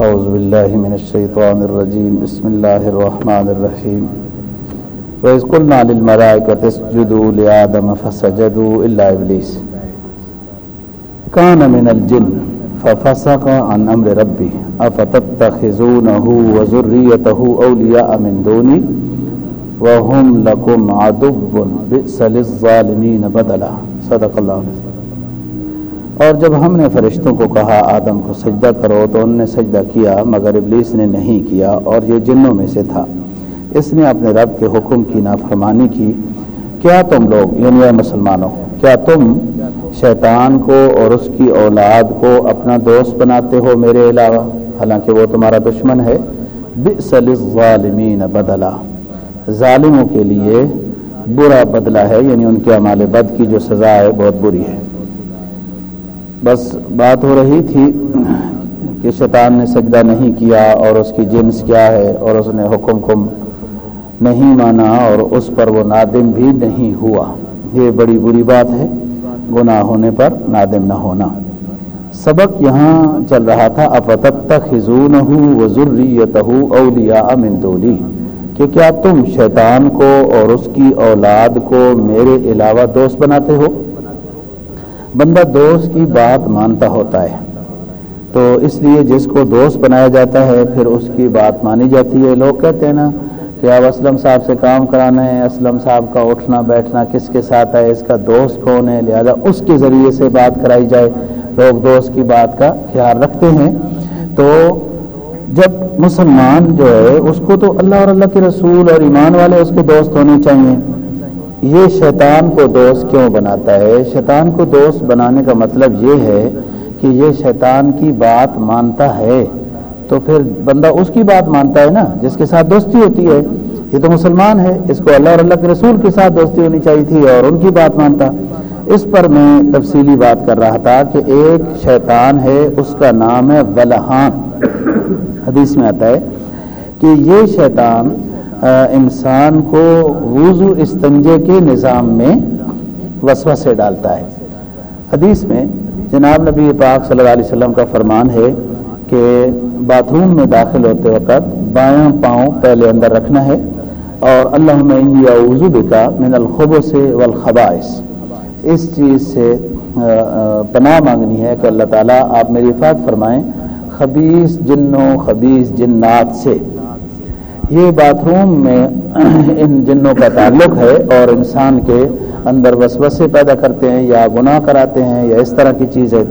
أعوذ بالله من الشيطان الرجيم. بسم الله الرحمن الرحيم. وإذ قلنا للملائكة اسجدوا لآدم فسجدوا إلا إبليس. كان من الجن ففسق عن أمر ربه. أفتتخذونه وذريته أولياء من دوني؟ وهم لكم عدو. بئس للظالمين بدلا. صدق الله العظيم. اور جب ہم نے فرشتوں کو کہا، آدم کو سجدہ کرو، تو ان نے سجدہ کیا، مگر ابلیس نے نہیں کیا اور یہ جنوں میں سے تھا۔ اس نے اپنے رب کے حکم کی نافرمانی کی۔ کیا تم لوگ یعنی مسلمانوں، کیا تم شیطان کو اور اس کی اولاد کو اپنا دوست بناتے ہو میرے علاوہ؟ حالانکہ وہ تمہارا دشمن ہے۔ بئس للظالمین بدلا ظالموں کے لیے برا بدلہ ہے یعنی ان کے عمال بد کی جو سزا ہے، بہت بری ہے۔ بس بات ہو رہی تھی کہ شیطان نے سجدہ نہیں کیا اور اس کی جنس کیا ہے اور اس نے حکم کم نہیں مانا اور اس پر وہ نادم بھی نہیں ہوا۔ یہ بڑی بری بات ہے۔ گناہ ہونے پر نادم نہ ہونا۔ سبق یہاں چل رہا تھا۔ افتت خزون ہوں و ضروریت اولیا امندولی کہ کیا تم شیطان کو اور اس کی اولاد کو میرے علاوہ دوست بناتے ہو؟ بندہ دوست کی بات مانتا ہوتا ہے۔ تو اس لیے جس کو دوست بنایا جاتا ہے، پھر اس کی بات مانی جاتی ہے۔ لوگ کہتے ہیں نا کہ اب اسلم صاحب سے کام کرانا ہے، اسلم صاحب کا اٹھنا بیٹھنا کس کے ساتھ ہے، اس کا دوست کون ہے؟ لہذا اس کے ذریعے سے بات کرائی جائے۔ لوگ دوست کی بات کا خیال رکھتے ہیں۔ تو جب مسلمان جو ہے، اس کو تو اللہ اور اللہ کے رسول اور ایمان والے اس کے دوست ہونے چاہیے۔ یہ شیطان کو دوست کیوں بناتا ہے؟ شیطان کو دوست بنانے کا مطلب یہ ہے کہ یہ شیطان کی بات مانتا ہے۔ تو پھر بندہ اس کی بات مانتا ہے نا، جس کے ساتھ دوستی ہوتی ہے۔ یہ تو مسلمان ہے، اس کو اللہ اور اللہ کے رسول کے ساتھ دوستی ہونی چاہیے تھی اور ان کی بات مانتا۔ اس پر میں تفصیلی بات کر رہا تھا کہ ایک شیطان ہے، اس کا نام ہے ولہان۔ حدیث میں آتا ہے کہ یہ شیطان انسان کو وضو استنجے کے نظام میں وسوسے سے ڈالتا ہے۔ حدیث میں جناب نبی پاک صلی اللہ علیہ وسلم کا فرمان ہے کہ باتھ روم میں داخل ہوتے وقت بایاں پاؤں پہلے اندر رکھنا ہے اور اللہ انڈیا وضو بکا من الخب سے والخبائش اس چیز سے پناہ مانگنی ہے کہ اللہ تعالیٰ آپ میری حفاظت فرمائیں خبیص جنوں خبیص جنات سے۔ یہ باتھ روم میں ان جنوں کا تعلق ہے اور انسان کے اندر وسوسے پیدا کرتے ہیں یا گناہ کراتے ہیں یا اس طرح کی چیز ہے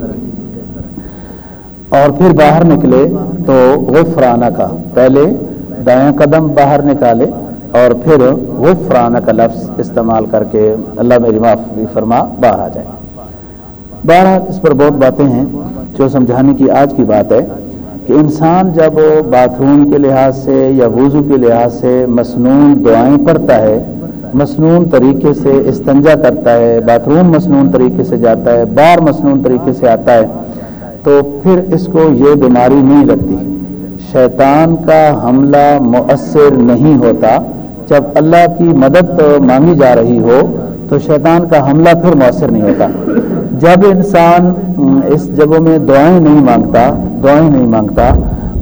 اور پھر باہر نکلے تو غفرانہ کا۔ پہلے دائیں قدم باہر نکالے اور پھر غفرانہ کا لفظ استعمال کر کے اللہ میری معافی فرما، باہر آ جائے۔ باہر اس پر بہت باتیں ہیں جو سمجھانے کی آج کی بات ہے۔ کہ انسان جب باتھ روم کے لحاظ سے یا وضو کے لحاظ سے مصنون دعائیں پڑھتا ہے، مصنون طریقے سے استنجا کرتا ہے باتھ روم مصنون طریقے سے جاتا ہے، بار مصنون طریقے سے آتا ہے، تو پھر اس کو یہ بیماری نہیں لگتی۔ شیطان کا حملہ مؤثر نہیں ہوتا۔ جب اللہ کی مدد مانگی جا رہی ہو تو شیطان کا حملہ پھر مؤثر نہیں ہوتا۔ جب انسان اس جگہوں میں دعائیں نہیں مانگتا، دعائیں نہیں مانگتا،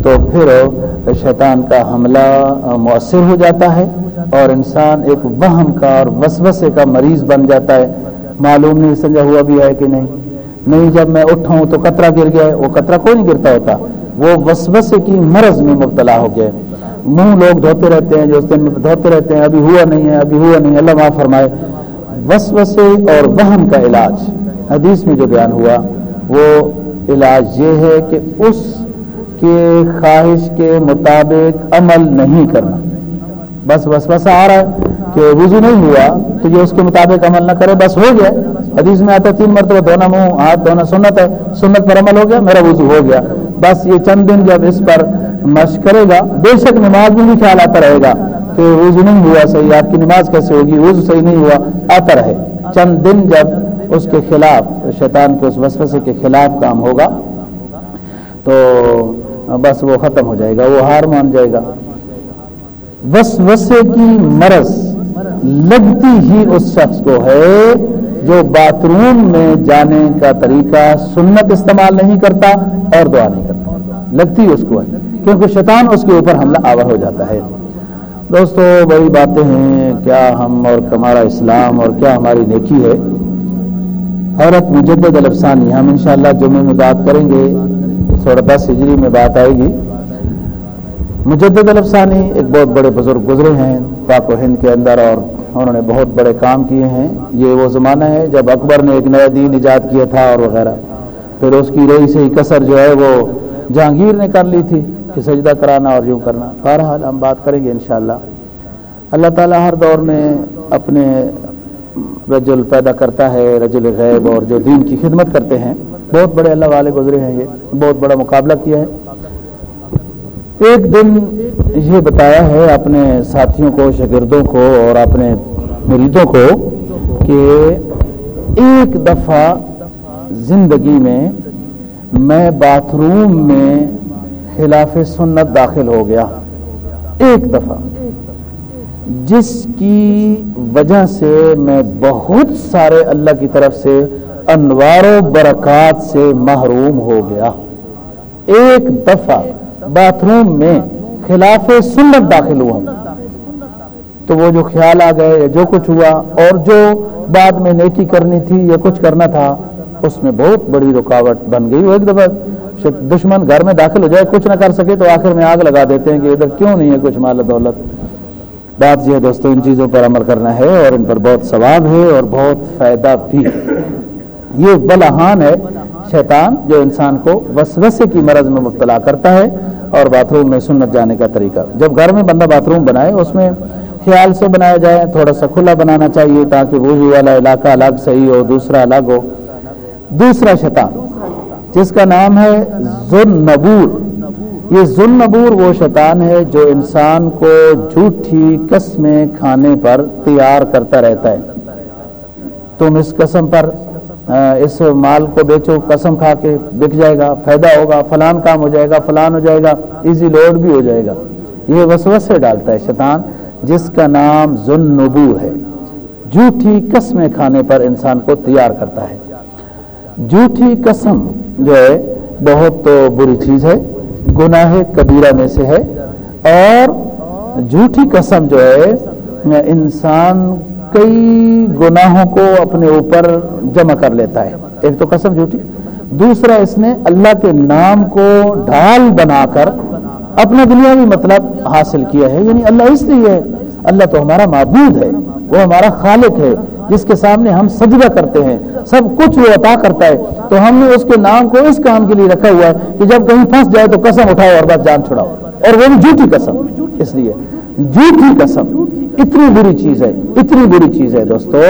تو پھر شیطان کا حملہ مؤثر ہو جاتا ہے اور انسان ایک وہم کا اور وسوسے کا مریض بن جاتا ہے۔ معلوم نہیں سمجھا ہوا بھی ہے کہ نہیں۔ نہیں، جب میں اٹھاؤں تو قطرہ گر گیا ہے۔ وہ قطرہ کوئی نہیں گرتا ہوتا؟ وہ وسوسے کی مرض میں مبتلا ہو گیا منہ لوگ دھوتے رہتے ہیں، جو اس دن دھوتے رہتے ہیں، ابھی ہوا نہیں ہے، ابھی ہوا نہیں اللہ معاف فرمائے۔ وسوسے اور وہم کا علاج۔ حدیث میں جو بیان ہوا، وہ علاج یہ ہے کہ اس کے خواہش کے مطابق عمل نہیں کرنا۔ بس بس آ رہا ہے کہ وضو نہیں ہوا، تو یہ اس کے مطابق عمل نہ کرے، بس ہو گیا۔ حدیث میں آتا تین مرتبہ دھونا منہ، ہاتھ دھونا سنت ہے، سنت پر عمل ہو گیا، میرا وضو ہو گیا۔ بس یہ چند دن جب اس پر مشق کرے گا، بے شک نماز میں بھی خیال آتا رہے گا۔ کہ وضو نہیں ہوا صحیح، آپ کی نماز کیسے ہوگی؟ وضو صحیح نہیں ہوا آتا رہے چند دن جب اس کے خلاف، شیطان کے اس وسوسے کے خلاف کام ہوگا، تو بس وہ ختم ہو جائے گا، وہ ہار مان جائے گا۔ وسوسے کی مرض لگتی ہی اس شخص کو ہے جو باتھ روم میں جانے کا طریقہ سنت استعمال نہیں کرتا اور دعا نہیں کرتا۔ لگتی اس کو ہے، کیونکہ شیطان اس کے اوپر حملہ آور ہو جاتا ہے۔ دوستو، بڑی باتیں ہیں، کیا ہم اور ہمارا اسلام اور کیا ہماری نیکی ہے؟ حضرت مجدد الفسانی ہم انشاءاللہ جمعے میں بات کریں گے، سوڑا دس ہجری میں بات آئے گی۔ مجدد الفسانی ایک بہت بڑے بزرگ گزرے ہیں، پاک و ہند کے اندر، اور انہوں نے بہت بڑے کام کیے ہیں۔ یہ وہ زمانہ ہے جب اکبر نے ایک نیا دین ایجاد کیا تھا اور وغیرہ۔ پھر اس کی رئی سے ہی کثر جو ہے وہ جہانگیر نے کر لی تھی۔ کہ سجدہ کرانا اور یوں کرنا۔ بہرحال ہم بات کریں گے انشاءاللہ۔ اللہ تعالیٰ ہر دور میں اپنے رجل پیدا کرتا ہے، رجل غیب اور جو دین کی خدمت کرتے ہیں۔ بہت بڑے اللہ والے گزرے ہیں یہ، بہت بڑا مقابلہ کیا ہے۔ ایک دن یہ بتایا ہے اپنے ساتھیوں کو، شاگردوں کو اور اپنے مریدوں کو کہ ایک دفعہ زندگی میں میں باتھ روم میں خلاف سنت داخل ہو گیا ایک دفعہ۔ جس کی وجہ سے میں بہت سارے اللہ کی طرف سے انوار و برکات سے محروم ہو گیا۔ ایک دفعہ باتھ روم میں خلاف سنت داخل ہوا۔ تو وہ جو خیال آ گئے یا جو کچھ ہوا اور جو بعد میں نیکی کرنی تھی یا کچھ کرنا تھا، اس میں بہت بڑی رکاوٹ بن گئی۔ وہ ایک دفعہ دشمن گھر میں داخل ہو جائے، کچھ نہ کر سکے تو آخر میں آگ لگا دیتے ہیں کہ ادھر کیوں نہیں ہے کچھ مال دولت؟ بات یہ ہے دوستوں ان چیزوں پر عمل کرنا ہے اور ان پر بہت ثواب ہے اور بہت فائدہ بھی یہ بلحان ہے شیطان جو انسان کو وسوسے کی مرض میں مبتلا کرتا ہے اور باتھ روم میں سنت جانے کا طریقہ۔ جب گھر میں بندہ باتھ روم بنائے، اس میں خیال سے بنایا جائے، تھوڑا سا کھلا بنانا چاہیے تاکہ وضو والا علاقہ الگ صحیح ہو، دوسرا الگ ہو۔ دوسرا شیطان۔ جس کا نام ہے ذن نبور یہ ذن نبور وہ شیطان ہے جو انسان کو جھوٹھی قسمیں کھانے پر تیار کرتا رہتا ہے۔ تم اس قسم پر اس مال کو بیچو، قسم کھا کے بک جائے گا، فائدہ ہوگا، فلان کام ہو جائے گا، فلان ہو جائے گا، ایزی لوڈ بھی ہو جائے گا۔ یہ وسوسے ڈالتا ہے شیطان، جس کا نام ذن نبور ہے۔ جھوٹھی قسمیں کھانے پر انسان کو تیار کرتا ہے۔ جھوٹھی قسم جو ہے، بہت بری چیز ہے، گناہ کبیرہ میں سے ہے، اور جھوٹھی قسم جو ہے، انسان کئی گناہوں کو اپنے اوپر جمع کر لیتا ہے۔ ایک تو قسم جھوٹی، دوسرا اس نے اللہ کے نام کو ڈھال بنا کر اپنا دنیاوی مطلب حاصل کیا ہے۔ یعنی اللہ اس لیے ہے، اللہ تو ہمارا معبود ہے، وہ ہمارا خالق ہے، جس کے سامنے ہم سجدہ کرتے ہیں۔ سب کچھ وہ عطا کرتا ہے۔ تو ہم نے اس کے نام کو اس کام کے لیے رکھا ہوا ہے کہ جب کہیں پھنس جائے تو قسم اٹھاؤ اور بس جان چھڑاؤ۔ اور وہ بھی جھوٹی قسم۔ اس لیے جھوٹی قسم۔ اتنی بری چیز ہے۔ اتنی بری چیز ہے دوستو۔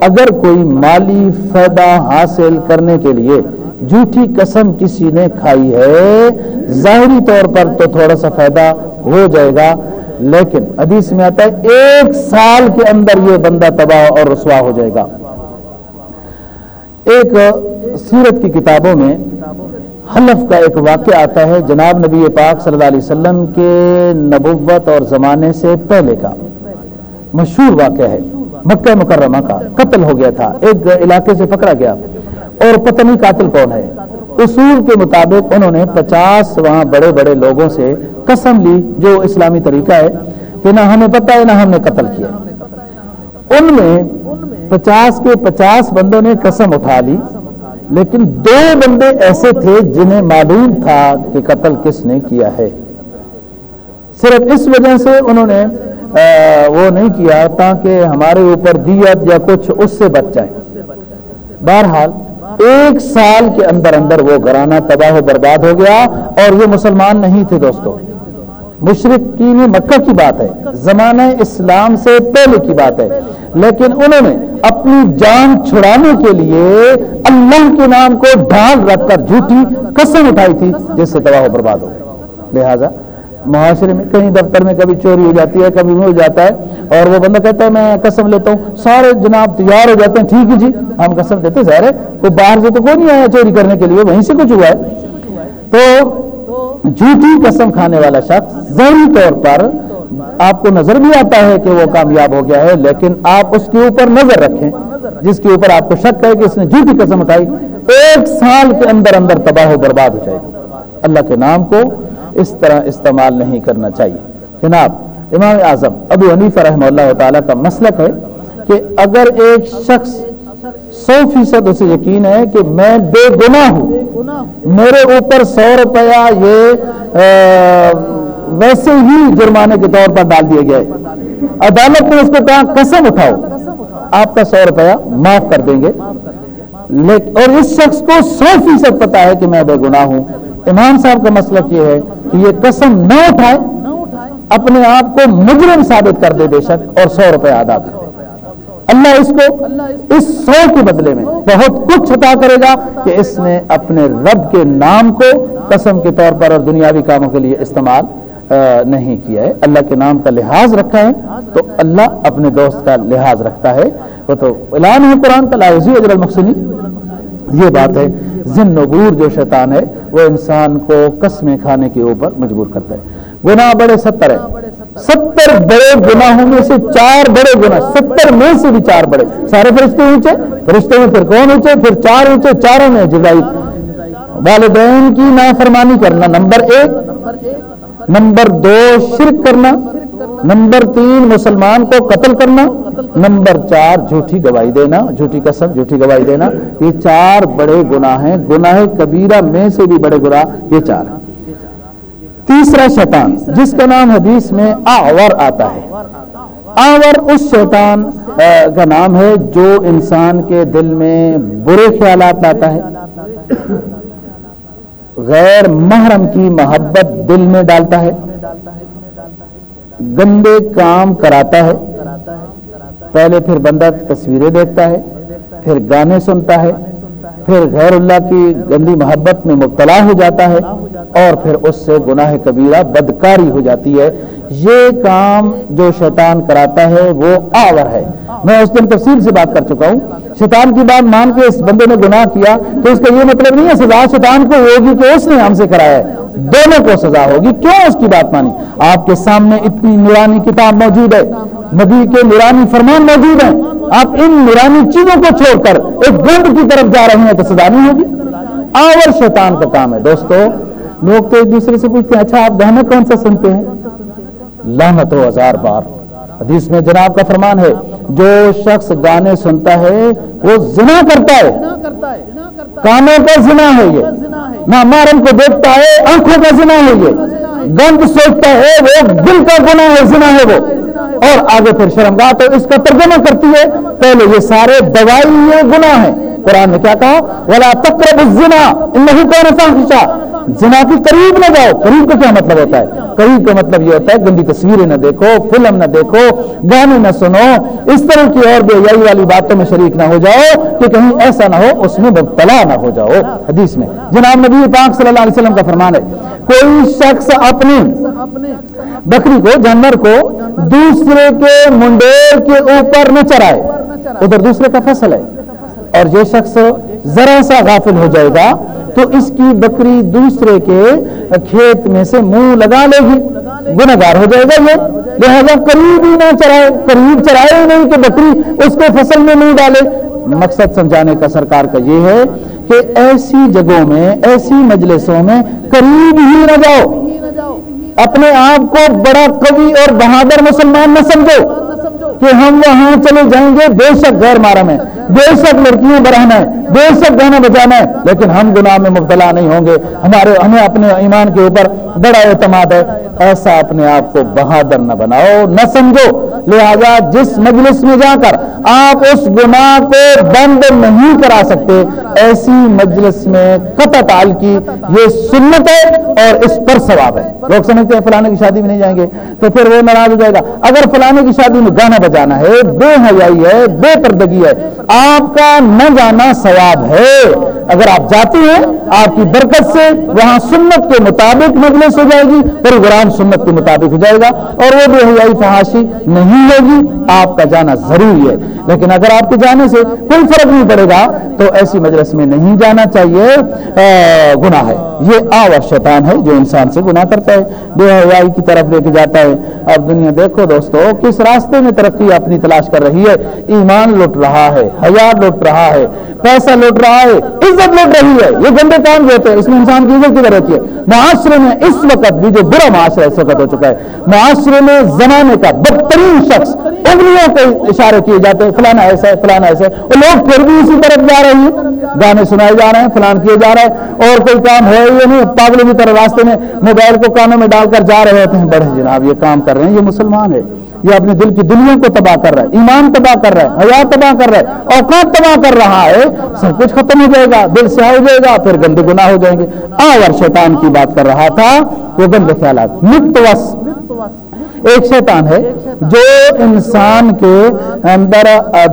اگر کوئی مالی فائدہ حاصل کرنے کے لیے جھوٹی قسم کسی نے کھائی ہے، ظاہری طور پر تو تھوڑا سا فائدہ ہو جائے گا۔ لیکن حدیث میں آتا ہے، ایک سال کے اندر یہ بندہ تباہ اور رسوا ہو جائے گا۔ ایک سیرت کی کتابوں میں حلف کا ایک واقعہ آتا ہے جناب نبی پاک صلی اللہ علیہ وسلم کے نبوت اور زمانے سے پہلے کا۔ مشہور واقعہ ہے، مکہ مکرمہ کا۔ قتل ہو گیا تھا، ایک علاقے سے پکڑا گیا۔ اور پتہ نہیں قاتل کون ہے۔ اصول کے مطابق انہوں نے پچاس وہاں بڑے بڑے لوگوں سے قسم لی، جو اسلامی طریقہ ہے کہ نہ ہمیں پتہ ہے، نہ ہم نے قتل کیا۔ ان میں پچاس کے پچاس بندوں نے قسم اٹھا لی، لیکن دو بندے ایسے تھے جنہیں معلوم تھا کہ قتل کس نے کیا ہے۔ صرف اس وجہ سے انہوں نے وہ نہیں کیا تاکہ ہمارے اوپر دیت یا کچھ اس سے بچ جائے۔ بہرحال، ایک سال کے اندر اندر وہ گھرانہ تباہ و برباد ہو گیا اور یہ مسلمان نہیں تھے دوستو۔ مشرقین مکہ کی بات ہے، زمانہ اسلام سے پہلے کی بات ہے۔ لیکن انہوں نے اپنی جان چھڑانے کے لیے اللہ کے نام کو ڈھال رکھ کر جھوٹی قسم اٹھائی تھی، جس سے تباہ و برباد ہو لہذا معاشرے میں کہیں دفتر میں کبھی چوری ہو جاتی ہے، کبھی ہو جاتا ہے، اور وہ بندہ کہتا ہے، میں قسم لیتا ہوں، سارے جناب تیار ہو جاتے ہیں، ٹھیک ہے جی ہم قسم دیتے ظاہر ہے کوئی باہر سے تو کوئی نہیں آیا چوری کرنے کے لیے وہیں سے کچھ ہوا ہے۔ تو جھوٹی قسم کھانے والا شخص ظاہری طور پر آپ کو نظر بھی آتا ہے کہ وہ کامیاب ہو گیا ہے، لیکن آپ اس کے اوپر نظر رکھیں، جس کے اوپر آپ کو شک ہے کہ اس نے جھوٹی قسم اٹھائی، ایک سال کے اندر اندر تباہ و برباد ہو جائے گا اللہ کے نام کو اس طرح استعمال نہیں کرنا چاہیے۔ جناب، امام اعظم، ابو حنیفہ رحمہ اللہ تعالیٰ کا مسلک ہے کہ اگر ایک شخص سو فیصد اسے یقین ہے کہ میں بے گناہ ہوں، میرے اوپر سو روپیہ یہ ویسے ہی جرمانے کے طور پر ڈال دیے گئے۔ عدالت نے اس کو کہا، قسم اٹھاؤ، آپ کا سو روپیہ معاف کر دیں گے۔ اور اس شخص کو سو فیصد پتا ہے کہ میں بے گناہ ہوں۔ امام صاحب کا مسئلہ یہ ہے کہ یہ قسم نہ اٹھائے، اپنے آپ کو مجرم ثابت کر دے بے شک، اور سو روپے ادا کر دے۔ اللہ اس کو اس سو کے بدلے میں بہت کچھ عطا کرے گا کہ اس نے اپنے رب کے نام کو قسم کے طور پر اور دنیاوی کاموں کے لیے استعمال نہیں کیا ہے۔ اللہ کے نام کا لحاظ رکھا ہے، تو اللہ اپنے دوست کا لحاظ رکھتا ہے۔ وہ تو اعلان ہے قرآن کا لازی اجر المقصنی یہ بات ہے، ذن نبور جو شیطان ہے، وہ انسان کو قسمیں کھانے کے اوپر مجبور کرتا ہے۔ گناہ بڑے ستر ہے ستر بڑے گناہوں میں سے چار بڑے گناہ، ستر میں سے بھی چار بڑے۔ سارے فرشتے اونچے، فرشتے میں پھر کون اونچے؟ پھر چار اونچے، چاروں میں جبرائیل۔ والدین کی نافرمانی کرنا، نمبر ایک۔ نمبر دو شرک کرنا، نمبر تین مسلمان کو قتل کرنا، نمبر چار جھوٹی گواہی دینا، جھوٹی قسم، جھوٹی گواہی دینا، یہ چار بڑے گناہ ہیں، گناہ کبیرہ میں سے بھی بڑے گناہ یہ چار ہیں۔ تیسرا شیطان، جس کا نام حدیث میں آور آتا ہے۔ آور اس شیطان کا نام ہے جو انسان کے دل میں برے خیالات لاتا ہے۔ غیر محرم کی محبت دل میں ڈالتا ہے، گندے کام کراتا ہے، پہلے پھر بندہ تصویریں دیکھتا ہے، پھر گانے سنتا ہے۔ پھر غیر اللہ کی گندی محبت میں مبتلا ہو جاتا ہے اور پھر اس سے گناہ کبیرہ بدکاری ہو جاتی ہے۔ یہ کام جو شیطان کراتا ہے وہ آور ہے۔ میں اس دن تفصیل سے بات کر چکا ہوں۔ شیطان کی بات مان کے اس بندے نے گناہ کیا تو اس کا یہ مطلب نہیں ہے سزا شیطان کو ہوگی کہ اس نے ہم سے کرایا ہے۔ دونوں کو سزا ہوگی۔ کیوں اس کی بات مانی؟ آپ کے سامنے اتنی نورانی کتاب موجود ہے۔ نبی کے نورانی فرمان موجود ہیں۔ آپ ان نورانی چیزوں کو چھوڑ کر ایک گند کی طرف جا رہے ہیں تو سزا نہیں ہوگی۔ آور شیطان کا کام ہے۔ دوستو، لوگ تو ایک دوسرے سے پوچھتے ہیں اچھا آپ گانا کون سا سنتے ہیں؟ لانت ہو ہزار بار۔ حدیث میں جناب کا فرمان ہے، جو شخص گانے سنتا ہے، وہ زنا کرتا ہے۔ کانوں کا زنا ہے یہ۔ نہ مارم کو دیکھتا ہے، آنکھوں کا زنا ہے یہ۔ گند سوچتا ہے وہ، دل کا گنا ہے زنا ہے وہ۔ اور آگے پھر شرمگاہ تو اس کا ترجمہ کرتی ہے، پہلے یہ سارے دوائی یہ گناہ ہے قرآن نے کیا کہا؟ ولا تقرب الزنا، انه كان فاحشا۔ زنا کی قریب نہ جاؤ، قریب کا کیا مطلب ہوتا ہے؟ قریب کا مطلب یہ ہوتا ہے، گندی تصویریں نہ دیکھو، فلم نہ دیکھو، گانے نہ سنو، اس طرح کی اور بے یائی والی باتوں میں شریک نہ ہو جاؤ کہ کہیں ایسا نہ ہو، اس میں مبتلا نہ ہو جاؤ۔ حدیث میں، جناب نبی پاک صلی اللہ علیہ وسلم کا فرمان ہے، کوئی شخص اپنے بکری کو، جانور کو دوسرے کے منڈیر کے اوپر نہ چرائے، ادھر دوسرے کا فصل ہے، اور یہ شخص ذرا سا غافل ہو جائے گا تو اس کی بکری دوسرے کے کھیت میں سے منہ لگا لے گی۔ گناگار ہو جائے گا یہ۔ لہذا قریب ہی نہ چرائے، قریب چرائے ہی نہیں کہ بکری اس کو فصل میں نہیں ڈالے۔ مقصد سمجھانے کا سرکار کا یہ ہے کہ ایسی جگہوں میں، ایسی مجلسوں میں قریب ہی نہ جاؤ۔ اپنے آپ کو بڑا قوی اور بہادر مسلمان نہ سمجھو۔ کہ ہم وہاں چلے جائیں گے، بے شک غیر مارم ہے بے شک لڑکیاں بڑھانا ہے بے شک گانا بجانا ہے لیکن ہم گناہ میں مبتلا نہیں ہوں گے۔ ہمارے، ہمیں اپنے ایمان کے اوپر بڑا اعتماد ہے۔ ایسا اپنے آپ کو بہادر نہ بناؤ، نہ سمجھو۔ لہذا جس مجلس میں جا کر آپ اس گناہ کو بند نہیں کرا سکتے، ایسی مجلس میں قطع تال کی یہ سنت ہے اور اس پر ثواب ہے۔ لوگ سمجھتے ہیں فلانے کی شادی میں نہیں جائیں گے، تو پھر وہ ناراض ہو جائے گا۔ اگر فلانے کی شادی میں گانا بجا جانا ہے، بے حیائی ہے، بے پردگی ہے۔ آپ کا نہ جانا ثواب ہے۔ اگر آپ جاتے ہیں، آپ کی برکت سے وہاں سنت کے مطابق مجلس ہو جائے گی، پروگرام سنت کے مطابق ہو جائے گا اور وہ بے حیائی فحاشی نہیں ہوگی۔ آپ کا جانا ضروری ہے۔ لیکن اگر آپ کے جانے سے کوئی فرق نہیں پڑے گا، تو ایسی مجلس میں نہیں جانا چاہیے۔ گناہ ہے۔ یہ آور شیطان ہے جو انسان سے گناہ کرتا ہے۔ بے حیائی کی طرف لے کے جاتا ہے۔ اب دنیا دیکھو دوستو، کس راستے میں ترقی اپنی تلاش کر رہی ہے؟ ایمان لٹ رہا ہے، حیا لٹ رہا ہے، پیسہ لٹ رہا ہے، عزت لٹ رہی ہے۔ یہ گندے کام جو ہوتے ہیں، اس میں انسان کی عزت کی ضرورت ہے؟ معاشرے میں اس وقت بھی جو برا معاشرہ اس وقت ہو چکا ہے۔ معاشرے میں زمانے کا بدترین شخص انگلیوں کے اشارے کیے جاتے ہیں۔ فلانا ایسا ہے فلانا ایسا ہے اور لوگ پھر بھی اسی طرف جا رہے ہیں۔ گانے سنائے جا رہے ہیں، فلان کیے جا رہا ہے اور کوئی کام ہے یہ نہیں پاگلوں کی طرح راستے میں موبائل کو کانوں میں ڈال کر جا رہے ہوتے ہیں۔ بڑے جناب، یہ کام کر رہے ہیں، یہ مسلمان ہے یہ اپنے دل کی دنیا کو تباہ کر رہا ہے، ایمان تباہ کر رہا ہے حیات تباہ کر رہا ہے، اوقات تباہ کر رہا ہے۔ سب کچھ ختم ہو جائے گا، دل سے ہو جائے گا، پھر گندے گناہ ہو جائیں گے۔ آور شیطان کی بات کر رہا تھا، وہ گندے خیالات، متوس۔ ایک شیطان ہے جو انسان کے اندر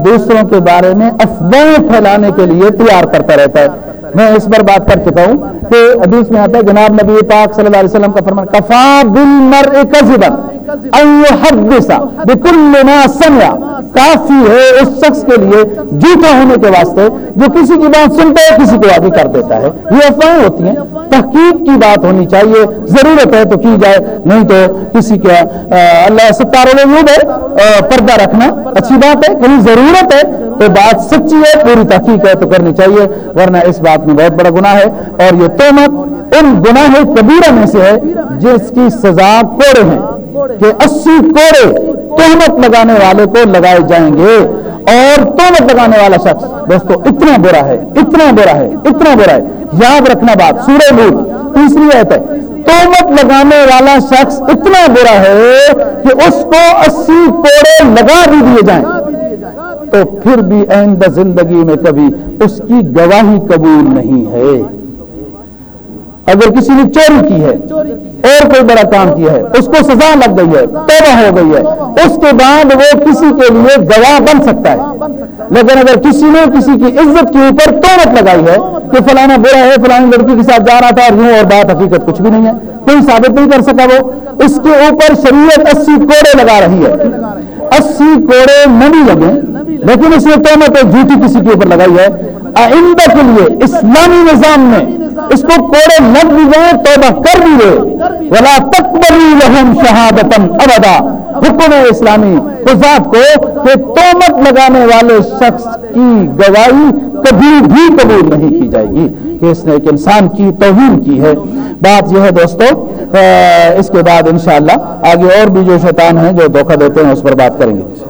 دوسروں کے بارے میں افواہیں پھیلانے کے لیے تیار کرتا رہتا ہے۔ میں اس پر بات کر چکا ہوں کہ حدیث میں آتا ہے، جناب نبی پاک صلی اللہ علیہ وسلم کا فرمان، کفا بل مر کافی ہے اس شخص کے لیے جھوٹا ہونے کے واسطے جو کسی کی بات سنتا ہے، کسی کو آگے کر دیتا ہے۔ یہ افواہیں ہوتی ہیں۔ تحقیق کی بات ہونی چاہیے، ضرورت ہے تو کی جائے، نہیں تو کسی کا اللہ ستاروں ہے پردہ رکھنا اچھی بات ہے، کہیں ضرورت ہے تو بات سچی ہے، پوری تحقیق ہے تو کرنی چاہیے، ورنہ اس بات میں بہت بڑا گناہ ہے۔ اور یہ تومت ان گناہ کبیرہ میں سے ہے جس کی سزا کوڑے ہیں، کہ اسی کوڑے تہمت لگانے والے کو لگائے جائیں گے۔ اور تہمت لگانے والا شخص، دوستو، اتنا برا ہے، اتنا برا ہے، اتنا برا ہے۔ یاد رکھنا بات، سورہ نور، تیسری آیت ہے۔ تومت لگانے والا شخص اتنا برا ہے کہ اس کو اسی کوڑے لگا بھی دیے جائیں۔ تو پھر بھی آئندہ زندگی میں کبھی اس کی گواہی قبول نہیں ہے۔ اگر کسی نے چوری کی ہے اور کوئی بڑا کام کیا ہے۔ اس کو سزا لگ گئی ہے، توبہ ہو گئی ہے۔ اس کے بعد وہ کسی کے لیے گواہ بن سکتا ہے۔ لیکن اگر کسی نے کسی کی عزت کے اوپر تومت لگائی ہے کہ فلانا برا ہے، فلانی لڑکی کے ساتھ جا رہا تھا اور یوں اور بات حقیقت کچھ بھی نہیں ہے، کوئی ثابت نہیں کر سکا وہ۔ اس کے اوپر شریعت اسی کوڑے لگا رہی ہے۔ اسی کوڑے نہیں لگے، لیکن اس نے تومت جھوٹی کسی کے اوپر لگائی ہے۔ آئندہ کے لیے اسلامی نظام میں اس کو کوڑے لگ بھی گئے توبہ کر بھی گئے ولا تقبلی لہم شہادتن ابدا حکم اسلامی ذات کو کہ تومت لگانے والے شخص کی گواہی کبھی بھی قبول نہیں کی جائے گی۔ کہ اس نے ایک انسان کی توہین کی ہے۔ بات یہ ہے دوستو اس کے بعد انشاءاللہ آگے اور بھی جو شیطان ہیں جو دھوکہ دیتے ہیں اس پر بات کریں گے۔